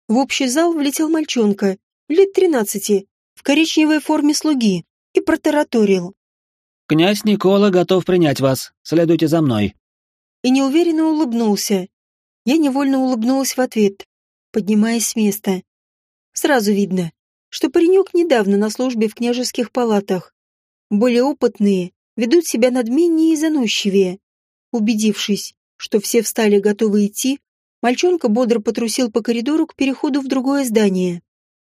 В общий зал влетел мальчонка, лет тринадцати, в коричневой форме слуги, и протараторил. «Князь Никола готов принять вас. Следуйте за мной». И неуверенно улыбнулся. Я невольно улыбнулась в ответ, поднимаясь с места. Сразу видно, что паренек недавно на службе в княжеских палатах. Более опытные ведут себя надменнее и заносчивее. Убедившись, что все встали готовы идти, мальчонка бодро потрусил по коридору к переходу в другое здание.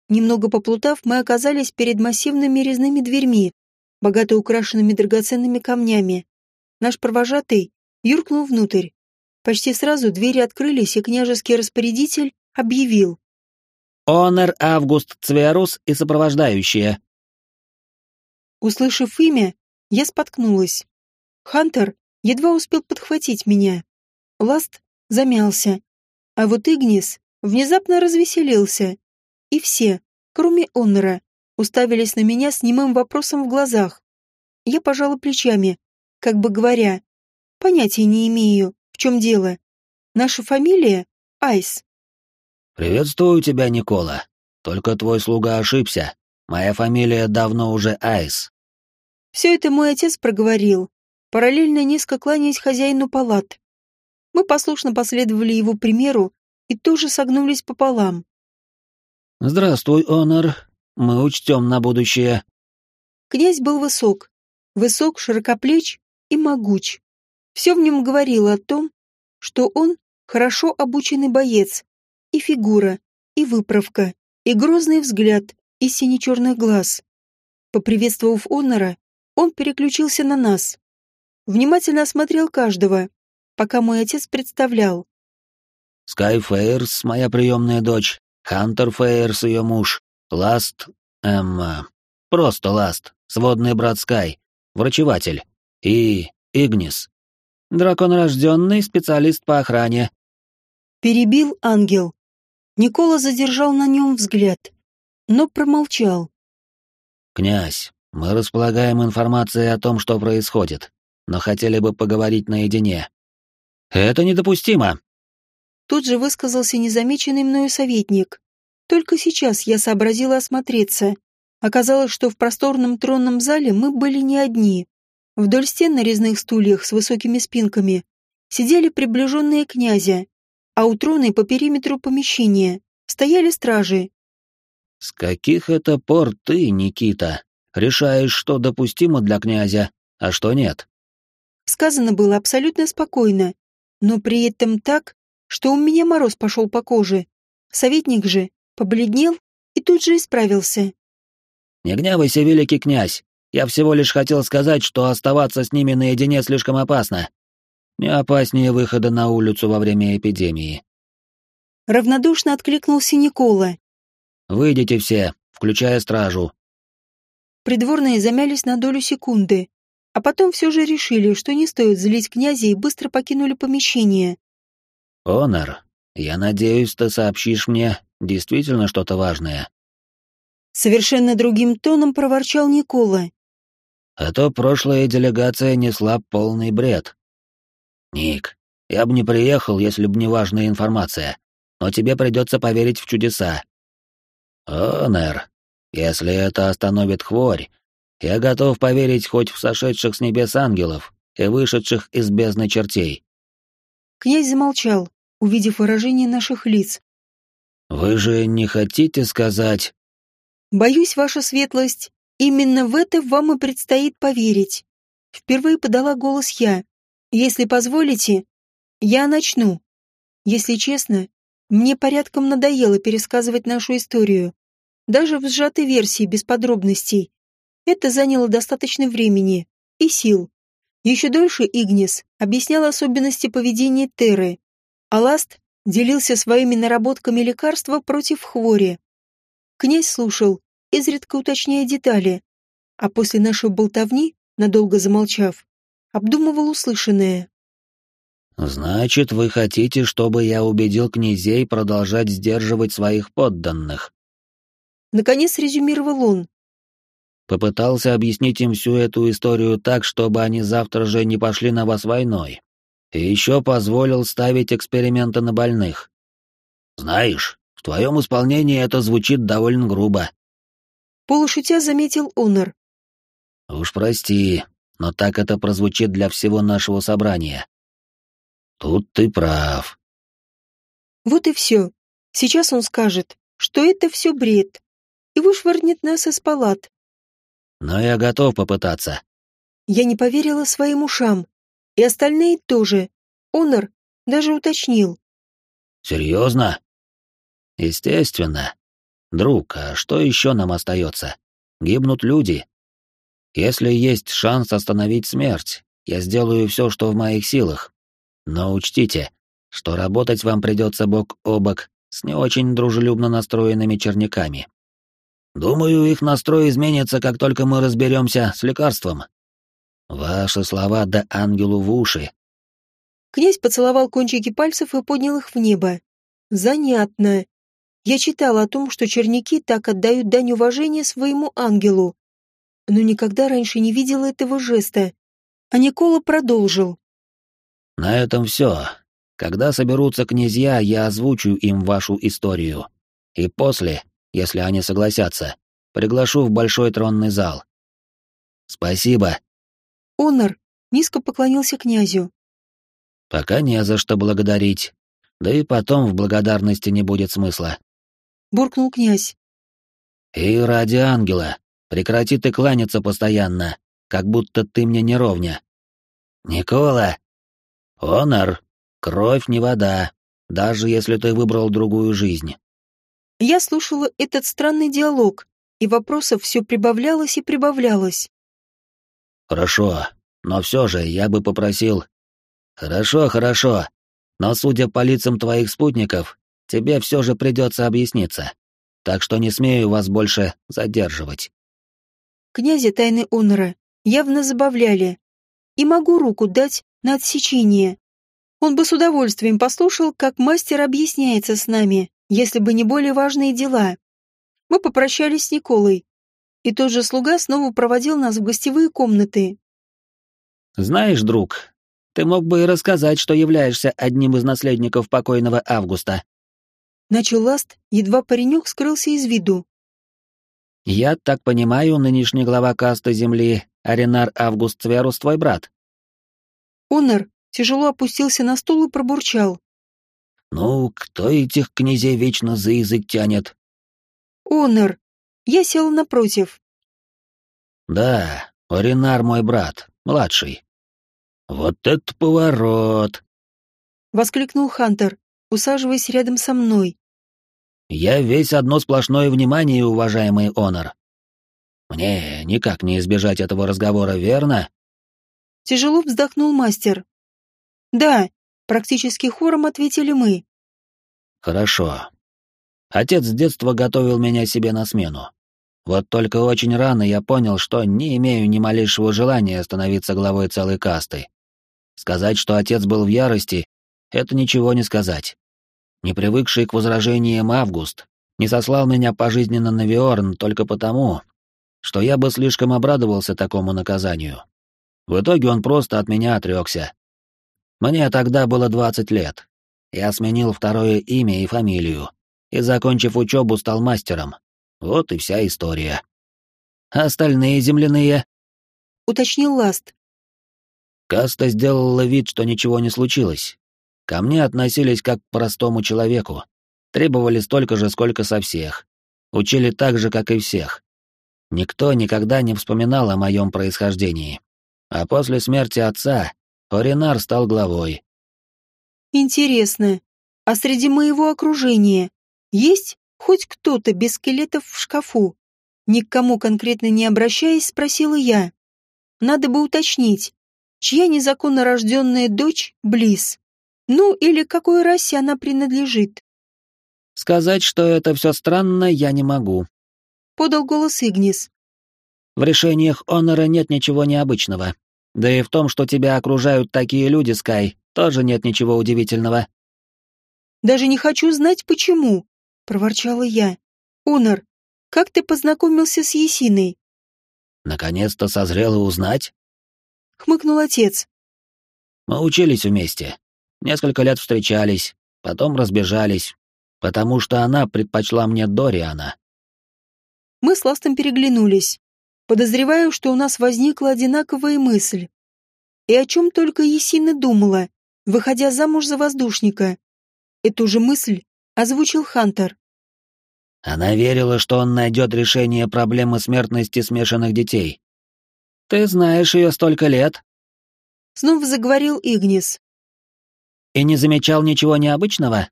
Немного поплутав, мы оказались перед массивными резными дверьми, богато украшенными драгоценными камнями. Наш провожатый юркнул внутрь. Почти сразу двери открылись, и княжеский распорядитель объявил. «Онер Август Цверус и сопровождающие». Услышав имя, я споткнулась. Хантер едва успел подхватить меня. Ласт замялся, а вот Игнис внезапно развеселился. И все, кроме Оннера, уставились на меня с немым вопросом в глазах. Я пожала плечами, как бы говоря, понятия не имею, в чем дело. Наша фамилия — Айс. «Приветствую тебя, Никола. Только твой слуга ошибся. Моя фамилия давно уже Айс». Все это мой отец проговорил, параллельно низко кланяясь хозяину палат. Мы послушно последовали его примеру и тоже согнулись пополам. «Здравствуй, Онор. Мы учтем на будущее». Князь был высок. Высок, широкоплеч и могуч. Все в нем говорило о том, что он хорошо обученный боец. И фигура, и выправка, и грозный взгляд из сине-черных глаз. Поприветствовав Онора, он переключился на нас. Внимательно осмотрел каждого, пока мой отец представлял. «Скай Фейерс, моя приемная дочь, Хантер Фейерс, ее муж, Ласт, Эмма, просто Ласт, сводный брат Скай, врачеватель, и Игнис, драконорожденный специалист по охране». Перебил ангел. Никола задержал на нем взгляд, но промолчал. «Князь, мы располагаем информацией о том, что происходит, но хотели бы поговорить наедине». «Это недопустимо!» Тут же высказался незамеченный мною советник. Только сейчас я сообразила осмотреться. Оказалось, что в просторном тронном зале мы были не одни. Вдоль стен на резных стульях с высокими спинками сидели приближенные князя, а у трона по периметру помещения стояли стражи. «С каких это пор ты, Никита, решаешь, что допустимо для князя, а что нет?» Сказано было абсолютно спокойно, но при этом так, что у меня мороз пошел по коже. Советник же побледнел и тут же исправился. «Не гневайся, великий князь. Я всего лишь хотел сказать, что оставаться с ними наедине слишком опасно. Не опаснее выхода на улицу во время эпидемии». Равнодушно откликнулся Никола. «Выйдите все, включая стражу». Придворные замялись на долю секунды, а потом все же решили, что не стоит злить князя и быстро покинули помещение. «Онор, я надеюсь, ты сообщишь мне действительно что-то важное». Совершенно другим тоном проворчал Никола. «А то прошлая делегация несла полный бред». «Ник, я бы не приехал, если бы не важная информация, но тебе придется поверить в чудеса». «Онор, если это остановит хворь, я готов поверить хоть в сошедших с небес ангелов и вышедших из бездны чертей». Князь замолчал, увидев выражение наших лиц. «Вы же не хотите сказать...» «Боюсь, ваша светлость, именно в это вам и предстоит поверить. Впервые подала голос я. Если позволите, я начну. Если честно, мне порядком надоело пересказывать нашу историю. Даже в сжатой версии, без подробностей. Это заняло достаточно времени и сил. Еще дольше Игнис объяснял особенности поведения Терры, а Ласт делился своими наработками лекарства против хвори. Князь слушал, изредка уточняя детали, а после нашей болтовни, надолго замолчав, обдумывал услышанное. «Значит, вы хотите, чтобы я убедил князей продолжать сдерживать своих подданных?» Наконец резюмировал он. Попытался объяснить им всю эту историю так, чтобы они завтра же не пошли на вас войной. И еще позволил ставить эксперименты на больных. Знаешь, в твоем исполнении это звучит довольно грубо. Полушутя заметил Онор. Уж прости, но так это прозвучит для всего нашего собрания. Тут ты прав. Вот и все. Сейчас он скажет, что это все бред, и вышвырнет нас из палат. Но я готов попытаться. Я не поверила своим ушам. И остальные тоже. Онор даже уточнил. Серьезно? Естественно. Друг, а что еще нам остается? Гибнут люди. Если есть шанс остановить смерть, я сделаю все, что в моих силах. Но учтите, что работать вам придется бок о бок с не очень дружелюбно настроенными черняками. Думаю, их настрой изменится, как только мы разберемся с лекарством. Ваши слова да ангелу в уши. Князь поцеловал кончики пальцев и поднял их в небо. Занятно. Я читала о том, что черняки так отдают дань уважения своему ангелу. Но никогда раньше не видела этого жеста. А Никола продолжил. На этом все. Когда соберутся князья, я озвучу им вашу историю. И после если они согласятся. Приглашу в большой тронный зал. Спасибо. Онор низко поклонился князю. Пока не за что благодарить. Да и потом в благодарности не будет смысла. Буркнул князь. И ради ангела, прекрати ты кланяться постоянно, как будто ты мне не ровня. Никола! Онор, кровь не вода, даже если ты выбрал другую жизнь. Я слушала этот странный диалог, и вопросов все прибавлялось и прибавлялось. «Хорошо, но все же я бы попросил...» «Хорошо, хорошо, но судя по лицам твоих спутников, тебе все же придется объясниться, так что не смею вас больше задерживать». Князя тайны Онора явно забавляли, и могу руку дать на отсечение. Он бы с удовольствием послушал, как мастер объясняется с нами, если бы не более важные дела. Мы попрощались с Николой, и тот же слуга снова проводил нас в гостевые комнаты. «Знаешь, друг, ты мог бы и рассказать, что являешься одним из наследников покойного Августа». Начал Ласт, едва паренек скрылся из виду. «Я так понимаю, нынешний глава касты земли, Аренар Август Цверус, твой брат?» Онор тяжело опустился на стул и пробурчал. Ну, кто этих князей вечно за язык тянет? Онор. Я сел напротив. Да, Оринар мой брат, младший. Вот это поворот! Воскликнул Хантер, усаживаясь рядом со мной. Я весь одно сплошное внимание, уважаемый Онор. Мне никак не избежать этого разговора, верно? Тяжело вздохнул мастер. Да, Практически хором ответили мы. Хорошо. Отец с детства готовил меня себе на смену. Вот только очень рано я понял, что не имею ни малейшего желания становиться главой целой касты. Сказать, что отец был в ярости, это ничего не сказать. Не привыкший к возражениям Август не сослал меня пожизненно на Виорн только потому, что я бы слишком обрадовался такому наказанию. В итоге он просто от меня отрекся, мне тогда было 20 лет. Я сменил второе имя и фамилию, и, закончив учебу, стал мастером. Вот и вся история. Остальные земляные? Уточнил Ласт. Каста сделала вид, что ничего не случилось. Ко мне относились как к простому человеку. Требовали столько же, сколько со всех. Учили так же, как и всех. Никто никогда не вспоминал о моем происхождении. А после смерти отца Оринар стал главой. Интересно, а среди моего окружения есть хоть кто-то без скелетов в шкафу? Ни к кому конкретно не обращаясь, спросила я. Надо бы уточнить, чья незаконно рожденная дочь Близ. Ну, или какой расе она принадлежит. Сказать, что это все странно, я не могу. Подал голос Игнис. В решениях Онора нет ничего необычного. Да и в том, что тебя окружают такие люди, Скай, тоже нет ничего удивительного. Даже не хочу знать, почему, проворчала я. Онор, как ты познакомился с Есиной? Наконец-то созрела узнать? Хмыкнул отец. Мы учились вместе. Несколько лет встречались, потом разбежались, потому что она предпочла мне Дориана. Мы с Ластом переглянулись. Подозреваю, что у нас возникла одинаковая мысль. И о чем только Есина думала, выходя замуж за воздушника. Эту же мысль озвучил Хантер. Она верила, что он найдет решение проблемы смертности смешанных детей. «Ты знаешь ее столько лет?» Снова заговорил Игнис. «И не замечал ничего необычного?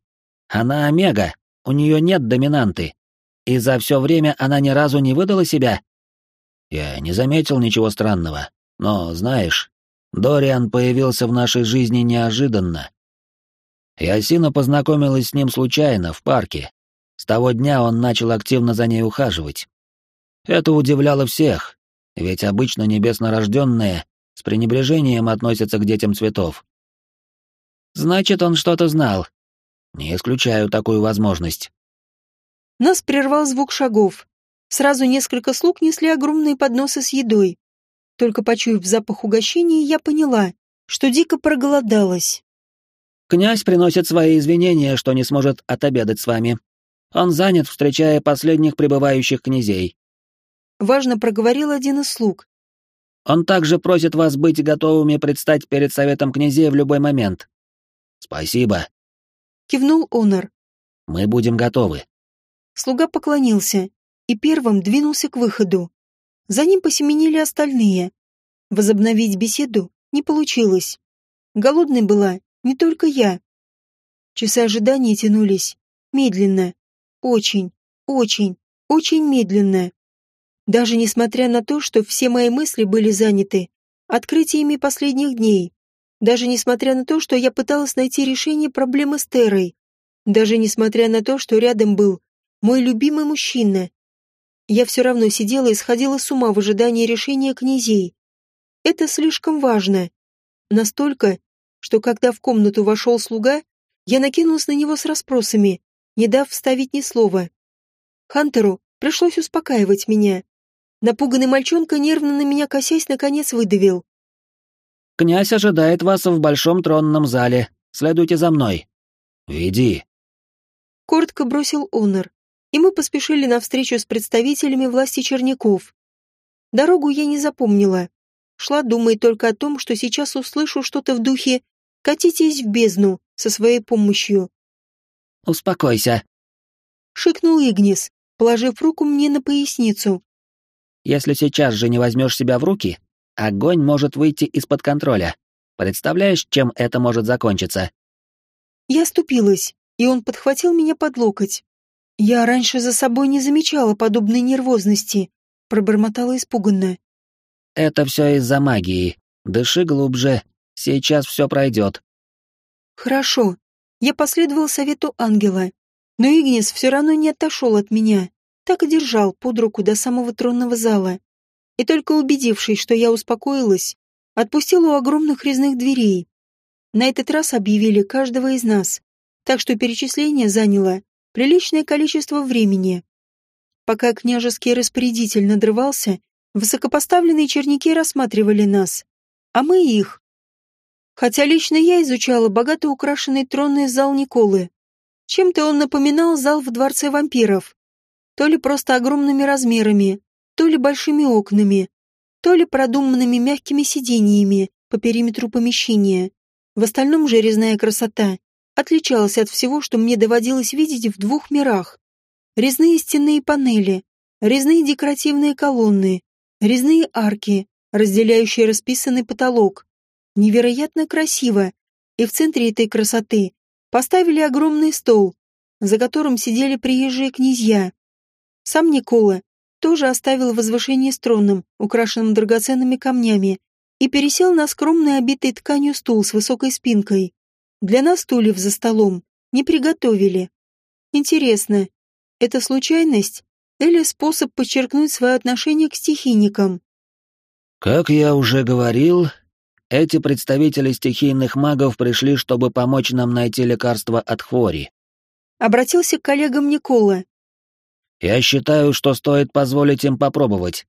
Она Омега, у нее нет доминанты. И за все время она ни разу не выдала себя?» «Я не заметил ничего странного, но, знаешь, Дориан появился в нашей жизни неожиданно. Ясина познакомилась с ним случайно, в парке. С того дня он начал активно за ней ухаживать. Это удивляло всех, ведь обычно небеснорожденные с пренебрежением относятся к детям цветов. Значит, он что-то знал. Не исключаю такую возможность. Нас прервал звук шагов. Сразу несколько слуг несли огромные подносы с едой. Только почуяв запах угощения, я поняла, что дико проголодалась. «Князь приносит свои извинения, что не сможет отобедать с вами. Он занят, встречая последних прибывающих князей». Важно проговорил один из слуг. «Он также просит вас быть готовыми предстать перед советом князей в любой момент». «Спасибо», — кивнул Онор. «Мы будем готовы». Слуга поклонился и первым двинулся к выходу. За ним посеменили остальные. Возобновить беседу не получилось. Голодной была не только я. Часы ожидания тянулись. Медленно. Очень, очень, очень медленно. Даже несмотря на то, что все мои мысли были заняты открытиями последних дней. Даже несмотря на то, что я пыталась найти решение проблемы с Терой. Даже несмотря на то, что рядом был мой любимый мужчина, я все равно сидела и сходила с ума в ожидании решения князей. Это слишком важно. Настолько, что когда в комнату вошел слуга, я накинулась на него с расспросами, не дав вставить ни слова. Хантеру пришлось успокаивать меня. Напуганный мальчонка, нервно на меня косясь, наконец выдавил. «Князь ожидает вас в большом тронном зале. Следуйте за мной». «Веди». Коротко бросил Онор и мы поспешили на встречу с представителями власти Черняков. Дорогу я не запомнила. Шла, думая только о том, что сейчас услышу что-то в духе «катитесь в бездну» со своей помощью. «Успокойся», — шикнул Игнис, положив руку мне на поясницу. «Если сейчас же не возьмешь себя в руки, огонь может выйти из-под контроля. Представляешь, чем это может закончиться?» Я ступилась, и он подхватил меня под локоть. «Я раньше за собой не замечала подобной нервозности», — пробормотала испуганно. «Это все из-за магии. Дыши глубже. Сейчас все пройдет». «Хорошо». Я последовал совету ангела. Но Игнис все равно не отошел от меня. Так и держал под руку до самого тронного зала. И только убедившись, что я успокоилась, отпустил у огромных резных дверей. На этот раз объявили каждого из нас, так что перечисление заняло приличное количество времени. Пока княжеский распорядитель надрывался, высокопоставленные черники рассматривали нас, а мы их. Хотя лично я изучала богато украшенный тронный зал Николы. Чем-то он напоминал зал в дворце вампиров. То ли просто огромными размерами, то ли большими окнами, то ли продуманными мягкими сиденьями по периметру помещения. В остальном же резная красота отличалась от всего, что мне доводилось видеть в двух мирах. Резные стенные панели, резные декоративные колонны, резные арки, разделяющие расписанный потолок. Невероятно красиво, и в центре этой красоты поставили огромный стол, за которым сидели приезжие князья. Сам Никола тоже оставил возвышение с троном, украшенным драгоценными камнями, и пересел на скромный обитый тканью стул с высокой спинкой. Для нас стульев за столом не приготовили. Интересно, это случайность или способ подчеркнуть свое отношение к стихийникам? Как я уже говорил, эти представители стихийных магов пришли, чтобы помочь нам найти лекарство от хвори. Обратился к коллегам Никола. Я считаю, что стоит позволить им попробовать.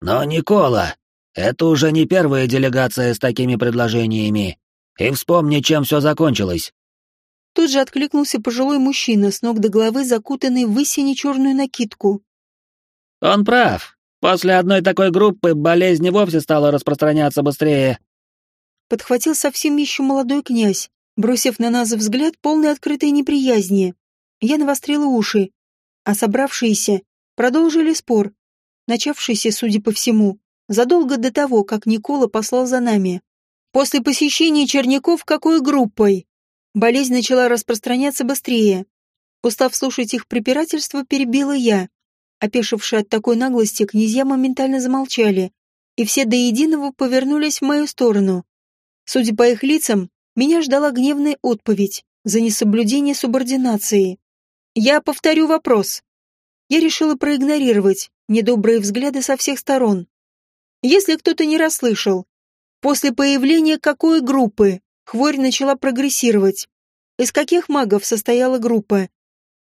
Но, Никола, это уже не первая делегация с такими предложениями. И вспомни, чем все закончилось. Тут же откликнулся пожилой мужчина, с ног до головы закутанный в высине черную накидку. Он прав. После одной такой группы болезнь вовсе стала распространяться быстрее. Подхватил совсем еще молодой князь, бросив на нас взгляд полный открытой неприязни. Я навострила уши, а собравшиеся продолжили спор, начавшийся, судя по всему, задолго до того, как Никола послал за нами. После посещения черняков какой группой? Болезнь начала распространяться быстрее. Устав слушать их препирательства, перебила я. Опешившие от такой наглости, князья моментально замолчали, и все до единого повернулись в мою сторону. Судя по их лицам, меня ждала гневная отповедь за несоблюдение субординации. Я повторю вопрос. Я решила проигнорировать недобрые взгляды со всех сторон. Если кто-то не расслышал, После появления какой группы хворь начала прогрессировать? Из каких магов состояла группа?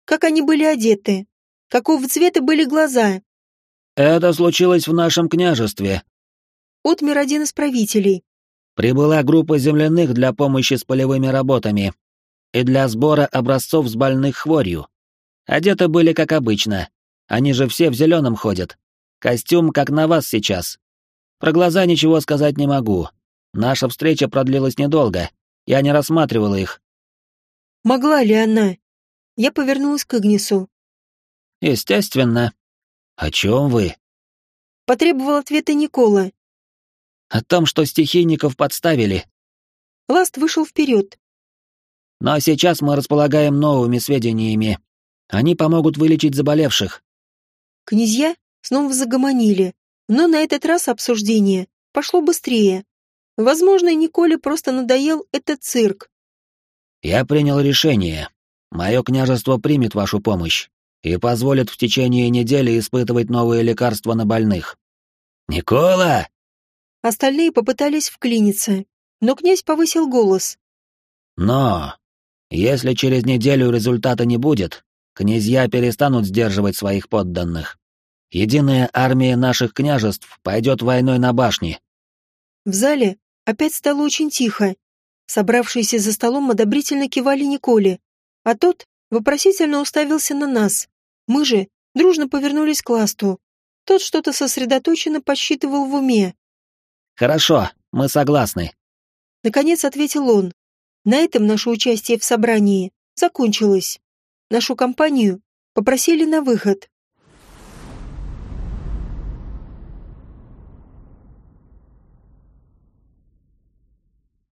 Как они были одеты? Какого цвета были глаза? Это случилось в нашем княжестве. Отмер один из правителей. Прибыла группа земляных для помощи с полевыми работами и для сбора образцов с больных хворью. Одеты были как обычно. Они же все в зеленом ходят. Костюм, как на вас сейчас. Про глаза ничего сказать не могу. Наша встреча продлилась недолго. Я не рассматривала их. Могла ли она? Я повернулась к Игнису. Естественно. О чем вы? Потребовал ответа Никола. О том, что стихийников подставили. Ласт вышел вперед. Но сейчас мы располагаем новыми сведениями. Они помогут вылечить заболевших. Князья снова загомонили, но на этот раз обсуждение пошло быстрее. Возможно, Николе просто надоел этот цирк. «Я принял решение. Мое княжество примет вашу помощь и позволит в течение недели испытывать новые лекарства на больных». «Никола!» Остальные попытались вклиниться, но князь повысил голос. «Но, если через неделю результата не будет, князья перестанут сдерживать своих подданных. Единая армия наших княжеств пойдет войной на башне. В зале опять стало очень тихо. Собравшиеся за столом одобрительно кивали Николе, а тот вопросительно уставился на нас. Мы же дружно повернулись к Ласту. Тот что-то сосредоточенно подсчитывал в уме. «Хорошо, мы согласны», — наконец ответил он. На этом наше участие в собрании закончилось. Нашу компанию попросили на выход.